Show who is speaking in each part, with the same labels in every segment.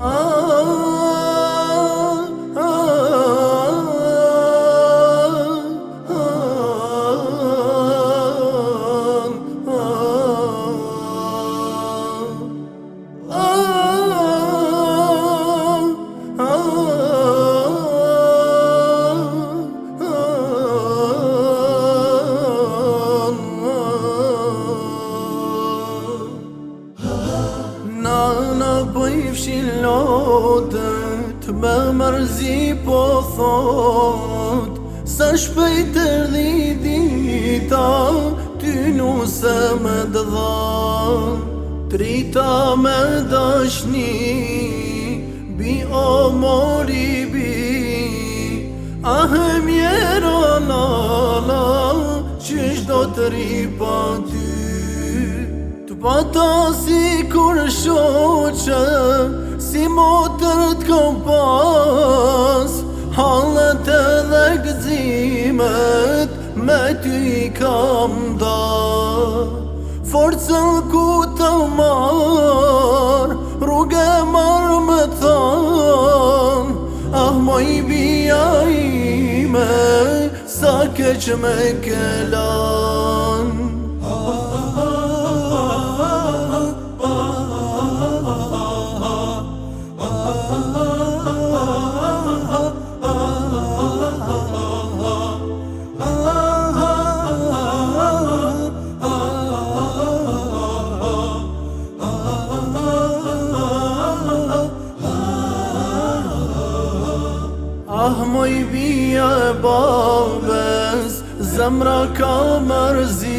Speaker 1: Oh. po
Speaker 2: i lotët Me mërzi po thot Sa shpej të rdi dita Ty nuse me dëdha Trita me dashni Bi o mori bi Ahem jera nala Qështë do të ripa ty Po ato si kur shoqë, si motër të kompas Halët edhe gëzimet, me ty i kam da Forcën ku të marë, rrugë e marë më thanë Ah, moj bia ime, sa keq me kelanë مای بیا بابس زمرا کامرزی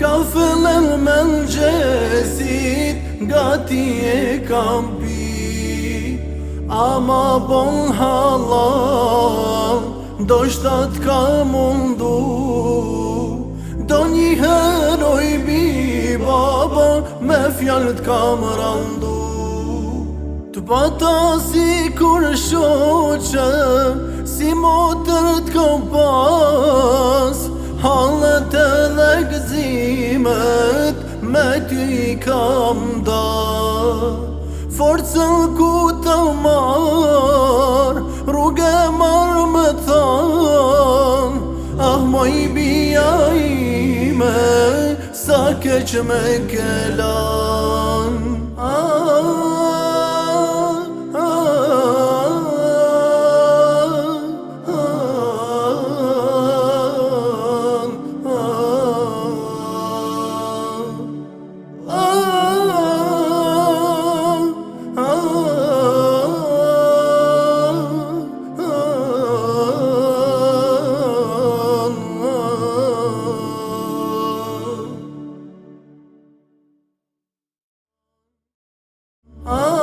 Speaker 2: کافل من جسید گاتی کامپی Ama bon halal Do shtat ka mundu Do një heroj bi baba Me fjallët ka më randu Të pata si kur shoqe Si motër të pas Halët e dhe gëzimet Me ty kam da Forcë ku të marë Rrugë e marë më thanë Ah, moj i ime Sa keq me kelanë
Speaker 1: Oh.